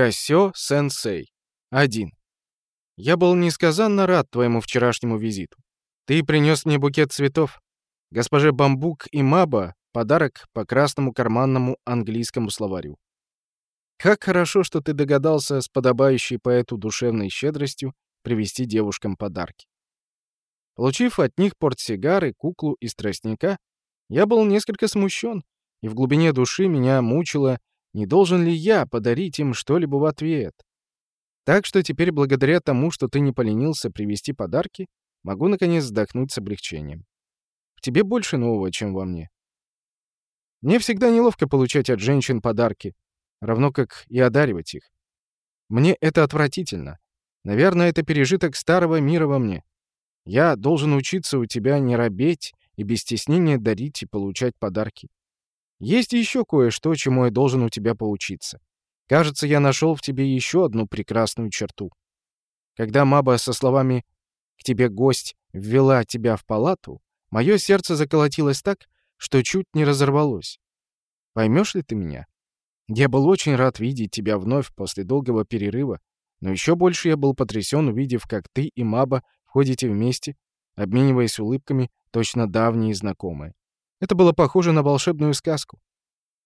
Косё-сенсей. 1. Я был несказанно рад твоему вчерашнему визиту. Ты принес мне букет цветов. Госпоже Бамбук и Маба подарок по красному карманному английскому словарю. Как хорошо, что ты догадался с подобающей поэту душевной щедростью привезти девушкам подарки. Получив от них портсигары, куклу и страстника, я был несколько смущен, и в глубине души меня мучило, не должен ли я подарить им что-либо в ответ. Так что теперь, благодаря тому, что ты не поленился привезти подарки, могу, наконец, вздохнуть с облегчением. В тебе больше нового, чем во мне. Мне всегда неловко получать от женщин подарки, равно как и одаривать их. Мне это отвратительно. Наверное, это пережиток старого мира во мне. Я должен учиться у тебя не робеть и без стеснения дарить и получать подарки. Есть еще кое-что, чему я должен у тебя поучиться. Кажется, я нашел в тебе еще одну прекрасную черту. Когда Маба со словами «К тебе гость» ввела тебя в палату, мое сердце заколотилось так, что чуть не разорвалось. Поймешь ли ты меня? Я был очень рад видеть тебя вновь после долгого перерыва, но еще больше я был потрясен, увидев, как ты и Маба ходите вместе, обмениваясь улыбками, точно давние знакомые. Это было похоже на волшебную сказку.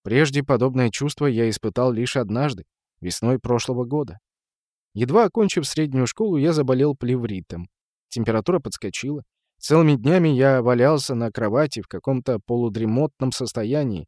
Прежде подобное чувство я испытал лишь однажды, весной прошлого года. Едва окончив среднюю школу, я заболел плевритом. Температура подскочила. Целыми днями я валялся на кровати в каком-то полудремотном состоянии.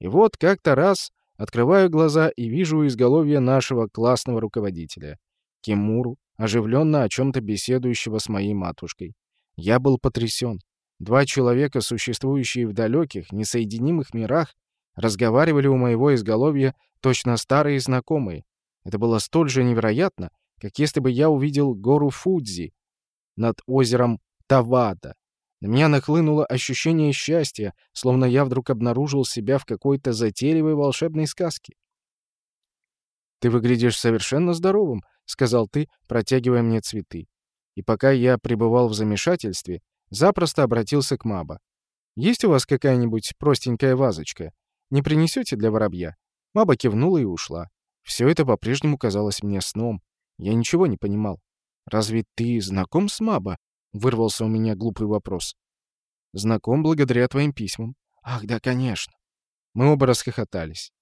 И вот как-то раз открываю глаза и вижу изголовье нашего классного руководителя, Кимуру, оживленно о чем-то беседующего с моей матушкой. Я был потрясен. Два человека, существующие в далеких, несоединимых мирах, разговаривали у моего изголовья точно старые знакомые. Это было столь же невероятно, как если бы я увидел гору Фудзи над озером Тавада. На меня нахлынуло ощущение счастья, словно я вдруг обнаружил себя в какой-то затейливой волшебной сказке. «Ты выглядишь совершенно здоровым», — сказал ты, протягивая мне цветы. И пока я пребывал в замешательстве, запросто обратился к Маба. «Есть у вас какая-нибудь простенькая вазочка? Не принесете для воробья?» Маба кивнула и ушла. Все это по-прежнему казалось мне сном. Я ничего не понимал. «Разве ты знаком с Маба?» — вырвался у меня глупый вопрос. «Знаком благодаря твоим письмам». «Ах, да, конечно». Мы оба расхохотались.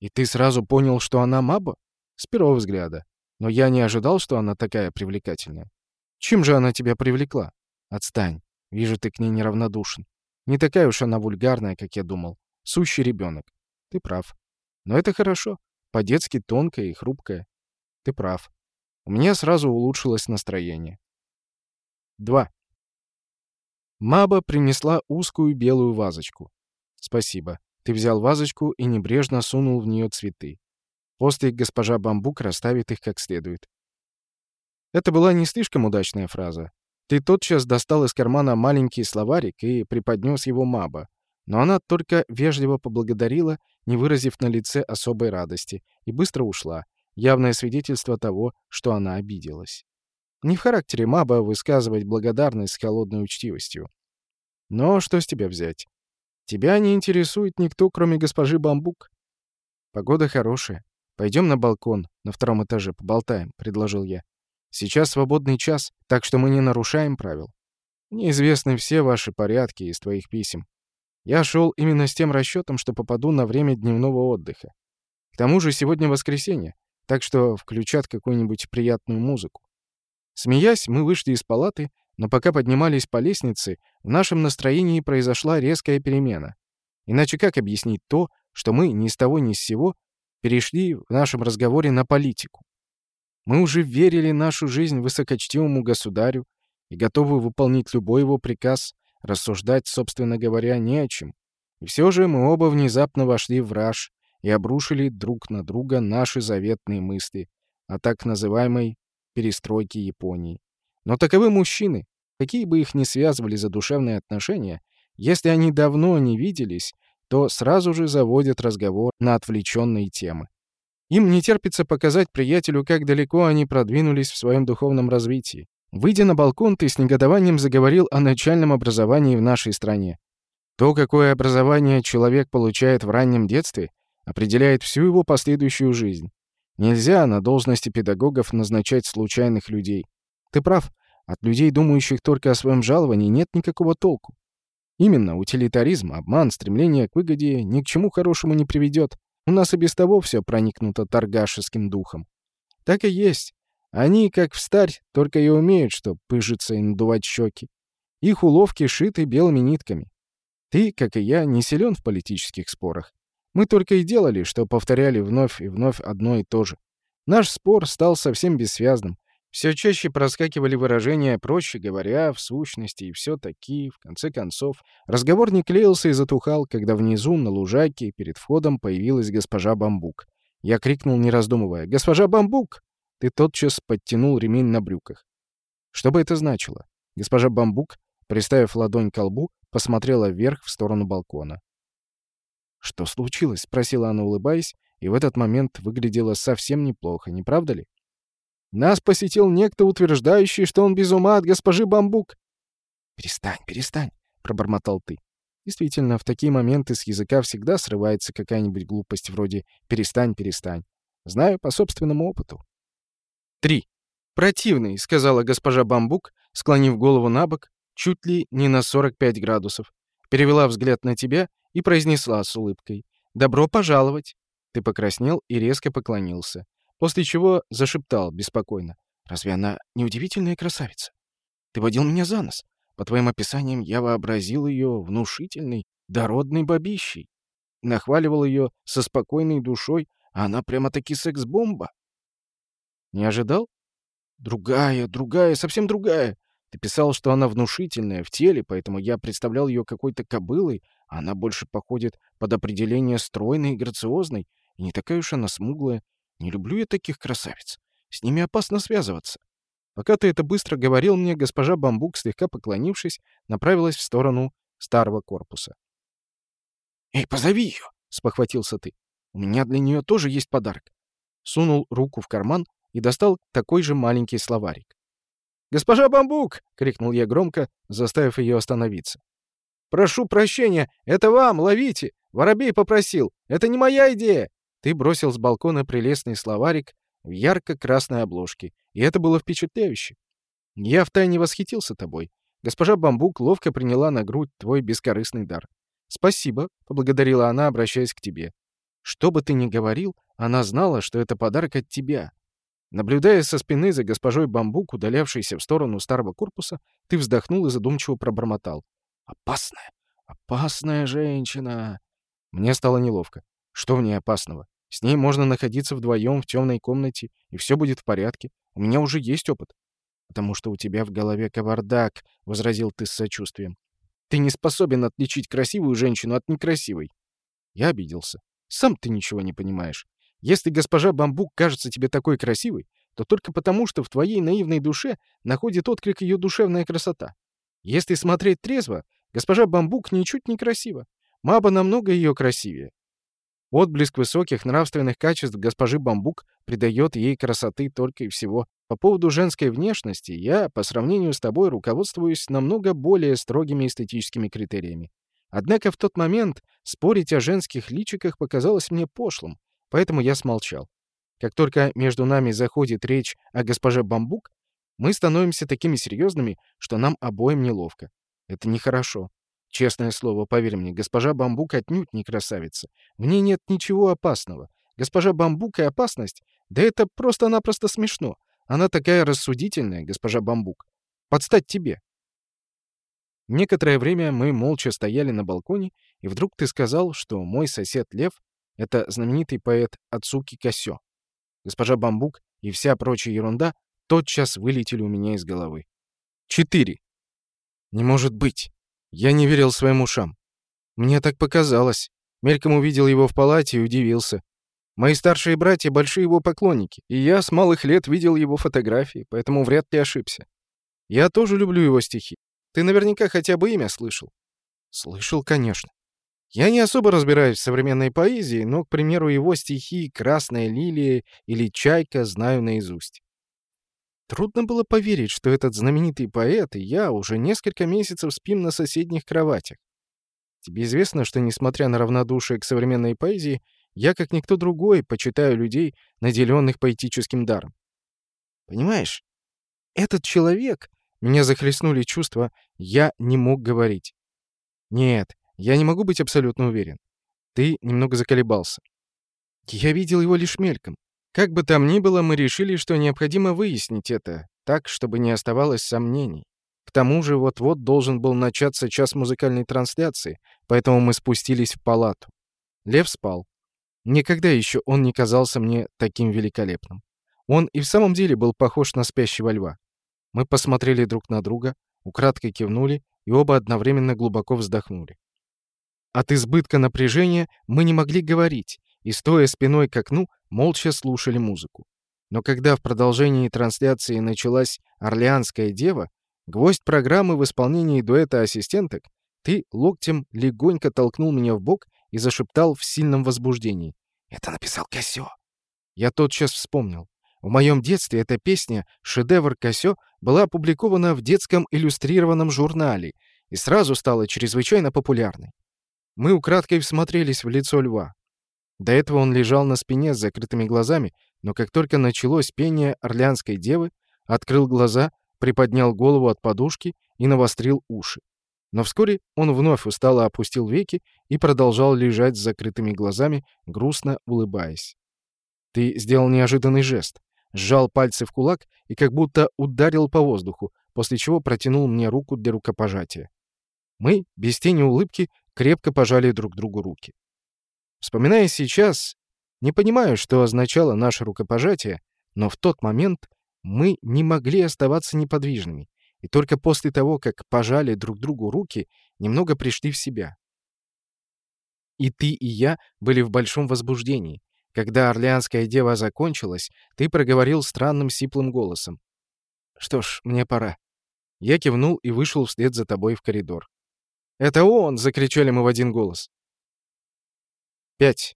«И ты сразу понял, что она Маба?» «С первого взгляда. Но я не ожидал, что она такая привлекательная. Чем же она тебя привлекла?» Отстань. Вижу, ты к ней неравнодушен. Не такая уж она вульгарная, как я думал. Сущий ребенок. Ты прав. Но это хорошо. По-детски тонкая и хрупкая. Ты прав. У меня сразу улучшилось настроение. 2. Маба принесла узкую белую вазочку. Спасибо. Ты взял вазочку и небрежно сунул в нее цветы. После госпожа Бамбук расставит их как следует. Это была не слишком удачная фраза. Ты тотчас достал из кармана маленький словарик и преподнес его Маба. Но она только вежливо поблагодарила, не выразив на лице особой радости, и быстро ушла. Явное свидетельство того, что она обиделась. Не в характере Маба высказывать благодарность с холодной учтивостью. Но что с тебя взять? Тебя не интересует никто, кроме госпожи Бамбук. Погода хорошая. Пойдем на балкон, на втором этаже поболтаем, — предложил я. Сейчас свободный час, так что мы не нарушаем правил. Мне известны все ваши порядки из твоих писем. Я шел именно с тем расчетом, что попаду на время дневного отдыха. К тому же сегодня воскресенье, так что включат какую-нибудь приятную музыку. Смеясь, мы вышли из палаты, но пока поднимались по лестнице, в нашем настроении произошла резкая перемена. Иначе как объяснить то, что мы ни с того ни с сего перешли в нашем разговоре на политику? Мы уже верили нашу жизнь высокочтимому государю и готовы выполнить любой его приказ, рассуждать, собственно говоря, не о чем. И все же мы оба внезапно вошли в раж и обрушили друг на друга наши заветные мысли о так называемой перестройке Японии. Но таковы мужчины, какие бы их ни связывали задушевные отношения, если они давно не виделись, то сразу же заводят разговор на отвлеченные темы. Им не терпится показать приятелю, как далеко они продвинулись в своем духовном развитии. Выйдя на балкон, ты с негодованием заговорил о начальном образовании в нашей стране. То, какое образование человек получает в раннем детстве, определяет всю его последующую жизнь. Нельзя на должности педагогов назначать случайных людей. Ты прав, от людей, думающих только о своем жаловании, нет никакого толку. Именно, утилитаризм, обман, стремление к выгоде ни к чему хорошему не приведет. У нас и без того все проникнуто торгашеским духом. Так и есть. Они, как встарь, только и умеют, что пыжиться и надувать щеки. Их уловки шиты белыми нитками. Ты, как и я, не силен в политических спорах. Мы только и делали, что повторяли вновь и вновь одно и то же. Наш спор стал совсем бессвязным. Все чаще проскакивали выражения, проще говоря, в сущности, и все таки в конце концов. Разговор не клеился и затухал, когда внизу, на лужайке, перед входом появилась госпожа Бамбук. Я крикнул, не раздумывая, «Госпожа Бамбук!» Ты тотчас подтянул ремень на брюках. Что бы это значило? Госпожа Бамбук, приставив ладонь к лбу, посмотрела вверх в сторону балкона. «Что случилось?» — спросила она, улыбаясь, и в этот момент выглядела совсем неплохо, не правда ли? «Нас посетил некто, утверждающий, что он без ума от госпожи Бамбук». «Перестань, перестань», — пробормотал ты. Действительно, в такие моменты с языка всегда срывается какая-нибудь глупость вроде «перестань, перестань». Знаю по собственному опыту. «Три. Противный», — сказала госпожа Бамбук, склонив голову на бок, чуть ли не на 45 градусов. Перевела взгляд на тебя и произнесла с улыбкой. «Добро пожаловать!» Ты покраснел и резко поклонился, после чего зашептал беспокойно. «Разве она не удивительная красавица? Ты водил меня за нос. По твоим описаниям я вообразил ее внушительной, дородной бабищей. Нахваливал ее со спокойной душой, а она прямо-таки секс-бомба. Не ожидал? Другая, другая, совсем другая. Ты писал, что она внушительная в теле, поэтому я представлял ее какой-то кобылой, а она больше походит под определение стройной и грациозной, и не такая уж она смуглая. Не люблю я таких красавиц. С ними опасно связываться. Пока ты это быстро говорил мне, госпожа Бамбук, слегка поклонившись, направилась в сторону старого корпуса. «Эй, позови ее!» — спохватился ты. «У меня для нее тоже есть подарок». Сунул руку в карман и достал такой же маленький словарик. «Госпожа Бамбук!» — крикнул я громко, заставив ее остановиться. «Прошу прощения, это вам, ловите! Воробей попросил, это не моя идея!» Ты бросил с балкона прелестный словарик в ярко-красной обложке, и это было впечатляюще. Я втайне восхитился тобой. Госпожа Бамбук ловко приняла на грудь твой бескорыстный дар. «Спасибо», — поблагодарила она, обращаясь к тебе. «Что бы ты ни говорил, она знала, что это подарок от тебя, Наблюдая со спины за госпожой Бамбук, удалявшейся в сторону старого корпуса, ты вздохнул и задумчиво пробормотал. «Опасная, опасная женщина!» Мне стало неловко. Что в ней опасного? С ней можно находиться вдвоем в темной комнате, и все будет в порядке. У меня уже есть опыт. «Потому что у тебя в голове кавардак», — возразил ты с сочувствием. «Ты не способен отличить красивую женщину от некрасивой». Я обиделся. «Сам ты ничего не понимаешь. Если госпожа Бамбук кажется тебе такой красивой, то только потому, что в твоей наивной душе находит отклик ее душевная красота. Если смотреть трезво, госпожа Бамбук ничуть не красива. Маба намного ее красивее. Отблеск высоких нравственных качеств госпожи Бамбук придает ей красоты только и всего. По поводу женской внешности я, по сравнению с тобой, руководствуюсь намного более строгими эстетическими критериями. Однако в тот момент спорить о женских личиках показалось мне пошлым, Поэтому я смолчал. Как только между нами заходит речь о госпоже Бамбук, мы становимся такими серьезными, что нам обоим неловко. Это нехорошо. Честное слово, поверь мне, госпожа Бамбук отнюдь не красавица. В ней нет ничего опасного. Госпожа Бамбук и опасность? Да это просто-напросто смешно. Она такая рассудительная, госпожа Бамбук. Подстать тебе. Некоторое время мы молча стояли на балконе, и вдруг ты сказал, что мой сосед Лев это знаменитый поэт Ацуки Касё. Госпожа Бамбук и вся прочая ерунда тотчас вылетели у меня из головы. Четыре. Не может быть. Я не верил своим ушам. Мне так показалось. Мельком увидел его в палате и удивился. Мои старшие братья — большие его поклонники, и я с малых лет видел его фотографии, поэтому вряд ли ошибся. Я тоже люблю его стихи. Ты наверняка хотя бы имя слышал. Слышал, конечно. Я не особо разбираюсь в современной поэзии, но, к примеру, его стихи «Красная лилия» или «Чайка» знаю наизусть. Трудно было поверить, что этот знаменитый поэт и я уже несколько месяцев спим на соседних кроватях. Тебе известно, что, несмотря на равнодушие к современной поэзии, Я, как никто другой, почитаю людей, наделенных поэтическим даром. Понимаешь, этот человек... Меня захлестнули чувства, я не мог говорить. Нет, я не могу быть абсолютно уверен. Ты немного заколебался. Я видел его лишь мельком. Как бы там ни было, мы решили, что необходимо выяснить это, так, чтобы не оставалось сомнений. К тому же вот-вот должен был начаться час музыкальной трансляции, поэтому мы спустились в палату. Лев спал. Никогда еще он не казался мне таким великолепным. Он и в самом деле был похож на спящего льва. Мы посмотрели друг на друга, украдкой кивнули и оба одновременно глубоко вздохнули. От избытка напряжения мы не могли говорить, и, стоя спиной к окну, молча слушали музыку. Но когда в продолжении трансляции началась «Орлеанская дева», гвоздь программы в исполнении дуэта ассистенток, ты локтем легонько толкнул меня в бок и зашептал в сильном возбуждении. «Это написал Косё». Я тотчас вспомнил. В моем детстве эта песня «Шедевр Косё» была опубликована в детском иллюстрированном журнале и сразу стала чрезвычайно популярной. Мы украдкой всмотрелись в лицо льва. До этого он лежал на спине с закрытыми глазами, но как только началось пение орлеанской девы, открыл глаза, приподнял голову от подушки и навострил уши. Но вскоре он вновь устало опустил веки и продолжал лежать с закрытыми глазами, грустно улыбаясь. Ты сделал неожиданный жест сжал пальцы в кулак и как будто ударил по воздуху, после чего протянул мне руку для рукопожатия. Мы, без тени улыбки, крепко пожали друг другу руки. Вспоминая сейчас, не понимаю, что означало наше рукопожатие, но в тот момент мы не могли оставаться неподвижными, и только после того, как пожали друг другу руки, немного пришли в себя. И ты, и я были в большом возбуждении, когда Орлеанская дева закончилась, ты проговорил странным сиплым голосом. «Что ж, мне пора». Я кивнул и вышел вслед за тобой в коридор. «Это он!» — закричали мы в один голос. Пять.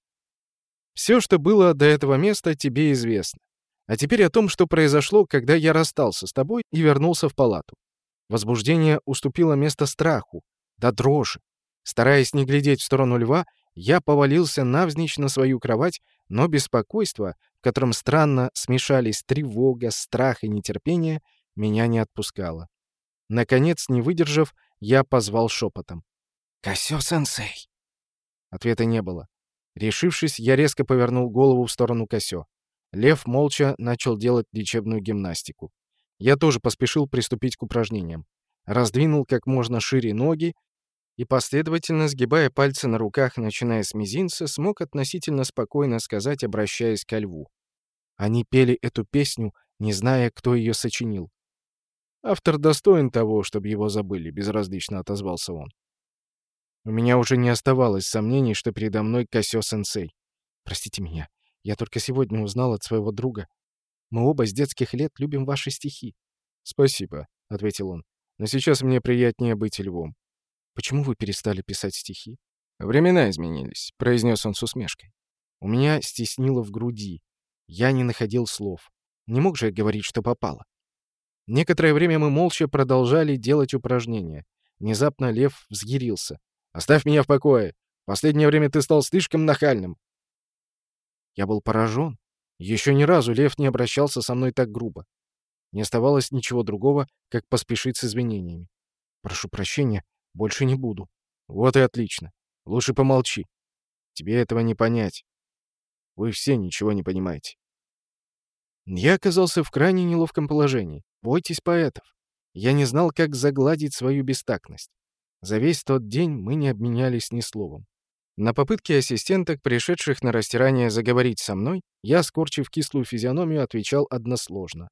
Все, что было до этого места, тебе известно. А теперь о том, что произошло, когда я расстался с тобой и вернулся в палату. Возбуждение уступило место страху, да дрожи. Стараясь не глядеть в сторону льва, я повалился навзничь на свою кровать, но беспокойство, в котором странно смешались тревога, страх и нетерпение, меня не отпускало. Наконец, не выдержав, я позвал шепотом. «Косё-сенсей!» Ответа не было. Решившись, я резко повернул голову в сторону Косё. Лев молча начал делать лечебную гимнастику. Я тоже поспешил приступить к упражнениям. Раздвинул как можно шире ноги, и, последовательно сгибая пальцы на руках, начиная с мизинца, смог относительно спокойно сказать, обращаясь ко льву. Они пели эту песню, не зная, кто ее сочинил. «Автор достоин того, чтобы его забыли», — безразлично отозвался он. У меня уже не оставалось сомнений, что передо мной Косё-сенсей. «Простите меня, я только сегодня узнал от своего друга. Мы оба с детских лет любим ваши стихи». «Спасибо», — ответил он. «Но сейчас мне приятнее быть львом. Почему вы перестали писать стихи? Времена изменились, произнес он с усмешкой. У меня стеснило в груди. Я не находил слов. Не мог же я говорить, что попало. Некоторое время мы молча продолжали делать упражнения. Внезапно Лев взъярился. «Оставь меня в покое! В последнее время ты стал слишком нахальным!» Я был поражен. Еще ни разу Лев не обращался со мной так грубо. Не оставалось ничего другого, как поспешить с извинениями. «Прошу прощения, больше не буду. Вот и отлично. Лучше помолчи. Тебе этого не понять. Вы все ничего не понимаете. Я оказался в крайне неловком положении. Бойтесь поэтов. Я не знал, как загладить свою бестактность. За весь тот день мы не обменялись ни словом. На попытки ассистенток, пришедших на растирание заговорить со мной, я, скорчив кислую физиономию, отвечал односложно.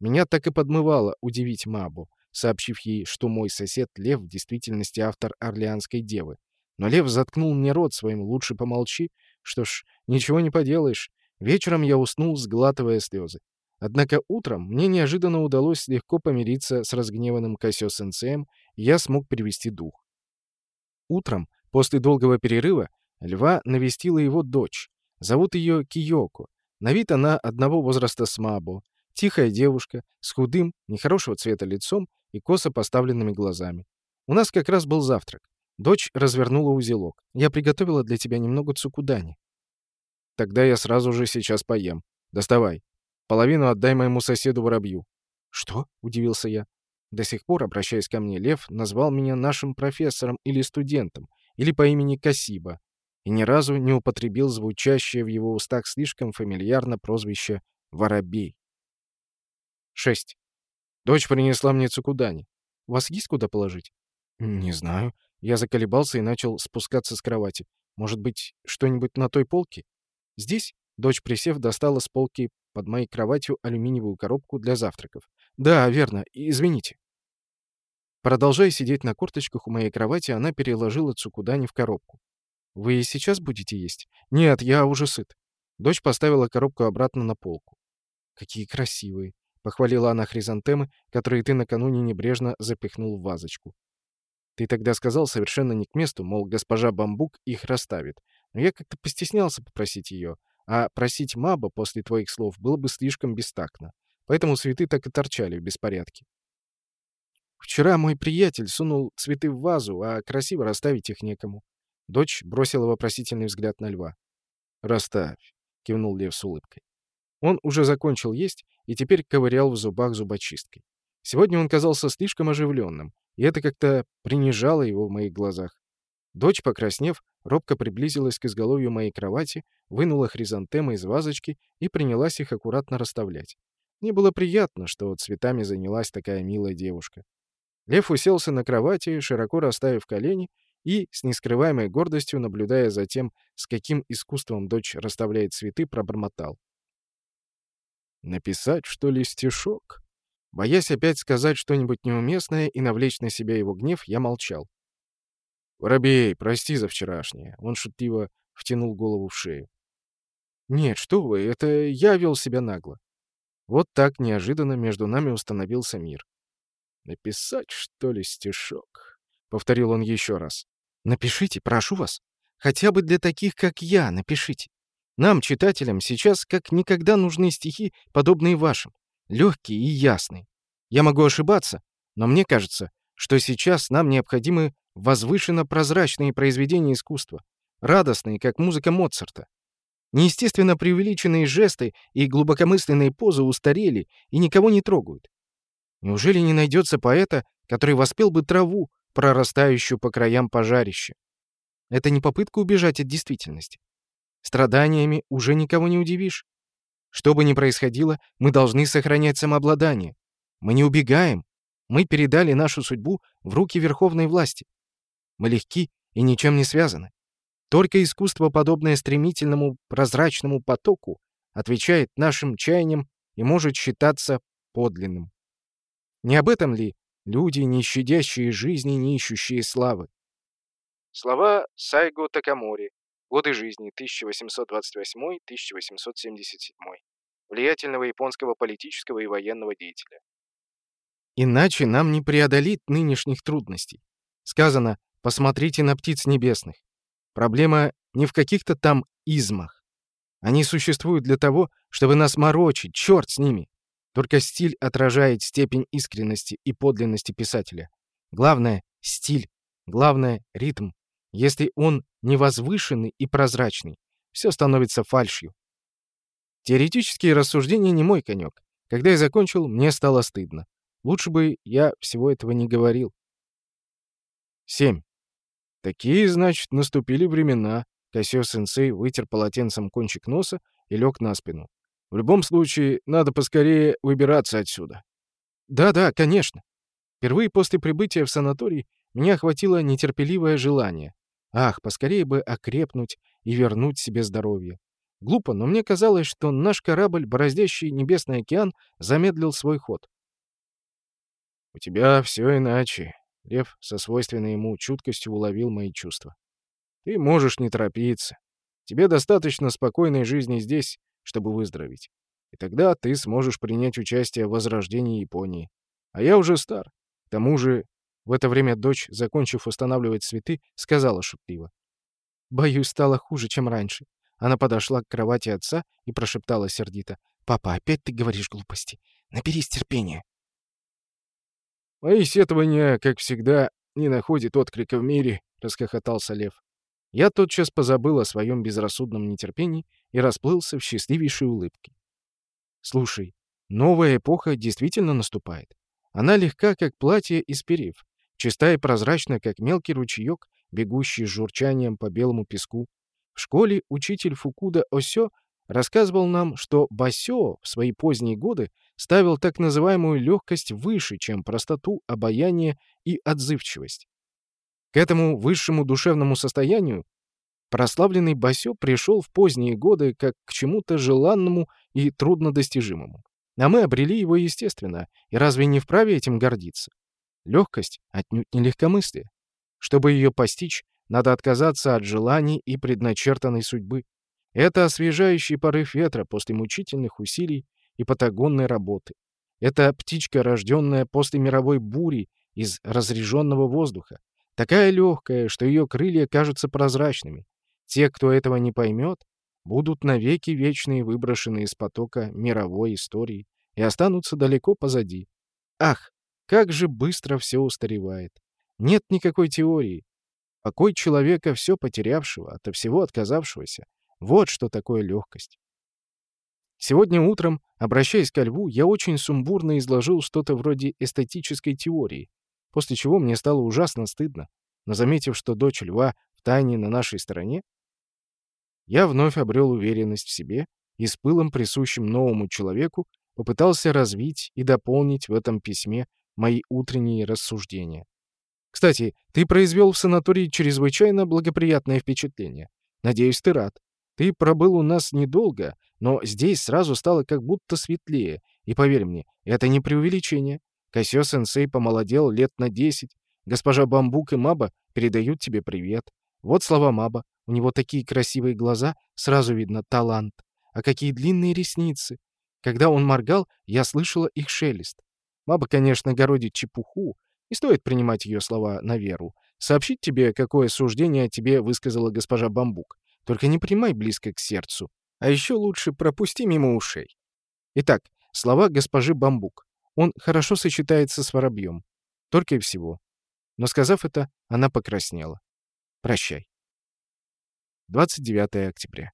Меня так и подмывало удивить Мабу, сообщив ей, что мой сосед Лев в действительности автор «Орлеанской девы». Но Лев заткнул мне рот своим «лучше помолчи». Что ж, ничего не поделаешь. Вечером я уснул, сглатывая слезы. Однако утром мне неожиданно удалось легко помириться с разгневанным Косё-сенсеем, я смог перевести дух. Утром, после долгого перерыва, Льва навестила его дочь. Зовут ее Киоко. На вид она одного возраста с Мабо. Тихая девушка, с худым, нехорошего цвета лицом и косо поставленными глазами. У нас как раз был завтрак. Дочь развернула узелок. Я приготовила для тебя немного цукудани. тогда я сразу же сейчас поем. Доставай. Половину отдай моему соседу воробью». «Что?» — удивился я. До сих пор, обращаясь ко мне, Лев назвал меня нашим профессором или студентом, или по имени Касиба, и ни разу не употребил звучащее в его устах слишком фамильярно прозвище «Воробей». 6. Дочь принесла мне цукудани. У вас есть куда положить? Не знаю. Я заколебался и начал спускаться с кровати. Может быть, что-нибудь на той полке? Здесь? Дочь, присев, достала с полки под моей кроватью алюминиевую коробку для завтраков. Да, верно. Извините. Продолжая сидеть на корточках у моей кровати, она переложила цукудани в коробку. «Вы и сейчас будете есть?» «Нет, я уже сыт». Дочь поставила коробку обратно на полку. «Какие красивые!» — похвалила она хризантемы, которые ты накануне небрежно запихнул в вазочку. Ты тогда сказал совершенно не к месту, мол, госпожа Бамбук их расставит. Но я как-то постеснялся попросить ее, а просить Маба после твоих слов было бы слишком бестактно. Поэтому цветы так и торчали в беспорядке. Вчера мой приятель сунул цветы в вазу, а красиво расставить их некому. Дочь бросила вопросительный взгляд на льва. «Расставь», — кивнул лев с улыбкой. Он уже закончил есть и теперь ковырял в зубах зубочисткой. Сегодня он казался слишком оживленным, и это как-то принижало его в моих глазах. Дочь, покраснев, робко приблизилась к изголовью моей кровати, вынула хризантемы из вазочки и принялась их аккуратно расставлять. Мне было приятно, что цветами занялась такая милая девушка. Лев уселся на кровати, широко расставив колени, и, с нескрываемой гордостью, наблюдая за тем, с каким искусством дочь расставляет цветы, пробормотал. «Написать, что ли, стишок?» Боясь опять сказать что-нибудь неуместное и навлечь на себя его гнев, я молчал. «Воробей, прости за вчерашнее». Он шутливо втянул голову в шею. «Нет, что вы, это я вел себя нагло». Вот так неожиданно между нами установился мир. «Написать, что ли, стишок?» — повторил он еще раз. «Напишите, прошу вас. Хотя бы для таких, как я, напишите. Нам, читателям, сейчас как никогда нужны стихи, подобные вашим легкий и ясный. Я могу ошибаться, но мне кажется, что сейчас нам необходимы возвышенно прозрачные произведения искусства, радостные, как музыка Моцарта. Неестественно преувеличенные жесты и глубокомысленные позы устарели и никого не трогают. Неужели не найдется поэта, который воспел бы траву, прорастающую по краям пожарища? Это не попытка убежать от действительности. Страданиями уже никого не удивишь. Что бы ни происходило, мы должны сохранять самообладание. Мы не убегаем. Мы передали нашу судьбу в руки верховной власти. Мы легки и ничем не связаны. Только искусство, подобное стремительному прозрачному потоку, отвечает нашим чаяниям и может считаться подлинным. Не об этом ли люди, не щадящие жизни, не ищущие славы? Слова Сайго Такамори, Годы жизни 1828-1877. Влиятельного японского политического и военного деятеля. Иначе нам не преодолеть нынешних трудностей. Сказано «посмотрите на птиц небесных». Проблема не в каких-то там измах. Они существуют для того, чтобы нас морочить, черт с ними. Только стиль отражает степень искренности и подлинности писателя. Главное — стиль. Главное — ритм. Если он невозвышенный и прозрачный, все становится фальшью. Теоретические рассуждения не мой конек. Когда я закончил, мне стало стыдно. Лучше бы я всего этого не говорил. 7. Такие, значит, наступили времена. Косё-сенсей вытер полотенцем кончик носа и лег на спину. В любом случае, надо поскорее выбираться отсюда. Да-да, конечно. Впервые после прибытия в санаторий меня охватило нетерпеливое желание. Ах, поскорее бы окрепнуть и вернуть себе здоровье. Глупо, но мне казалось, что наш корабль, бороздящий Небесный океан, замедлил свой ход. «У тебя все иначе», — Лев со свойственной ему чуткостью уловил мои чувства. «Ты можешь не торопиться. Тебе достаточно спокойной жизни здесь, чтобы выздороветь. И тогда ты сможешь принять участие в возрождении Японии. А я уже стар. К тому же в это время дочь, закончив устанавливать цветы, сказала шутливо. «Боюсь, стало хуже, чем раньше». Она подошла к кровати отца и прошептала сердито. «Папа, опять ты говоришь глупости. Наберись терпения». «Мои сетования, как всегда, не находят отклика в мире», — расхохотался Лев. Я тотчас позабыл о своем безрассудном нетерпении и расплылся в счастливейшей улыбке. Слушай, новая эпоха действительно наступает. Она легка, как платье из перьев, чистая и прозрачна, как мелкий ручеек, бегущий с журчанием по белому песку. В школе учитель Фукуда Осё рассказывал нам, что Басё в свои поздние годы ставил так называемую легкость выше, чем простоту, обаяние и отзывчивость. К этому высшему душевному состоянию прославленный Басё пришел в поздние годы как к чему-то желанному и труднодостижимому. А мы обрели его естественно, и разве не вправе этим гордиться? Легкость отнюдь не легкомыслие. Чтобы ее постичь, надо отказаться от желаний и предначертанной судьбы. Это освежающий порыв ветра после мучительных усилий и патагонной работы. Это птичка, рожденная после мировой бури из разреженного воздуха. Такая легкая, что ее крылья кажутся прозрачными. Те, кто этого не поймет, будут навеки вечные выброшены из потока мировой истории и останутся далеко позади. Ах, как же быстро все устаревает. Нет никакой теории. Покой человека, все потерявшего, ото всего отказавшегося. Вот что такое легкость. Сегодня утром, обращаясь ко льву, я очень сумбурно изложил что-то вроде эстетической теории, после чего мне стало ужасно стыдно. Но заметив, что дочь льва в тайне на нашей стороне, я вновь обрел уверенность в себе и с пылом, присущим новому человеку, попытался развить и дополнить в этом письме мои утренние рассуждения. Кстати, ты произвел в санатории чрезвычайно благоприятное впечатление. Надеюсь, ты рад. Ты пробыл у нас недолго, но здесь сразу стало как будто светлее. И поверь мне, это не преувеличение. Косё-сенсей помолодел лет на десять. Госпожа Бамбук и Маба передают тебе привет. Вот слова Маба. У него такие красивые глаза, сразу видно талант. А какие длинные ресницы. Когда он моргал, я слышала их шелест. Маба, конечно, городит чепуху, и стоит принимать ее слова на веру. Сообщить тебе, какое суждение о тебе высказала госпожа Бамбук. Только не принимай близко к сердцу. А еще лучше пропусти мимо ушей. Итак, слова госпожи Бамбук. Он хорошо сочетается с воробьем. Только и всего. Но сказав это, она покраснела. Прощай. 29 октября.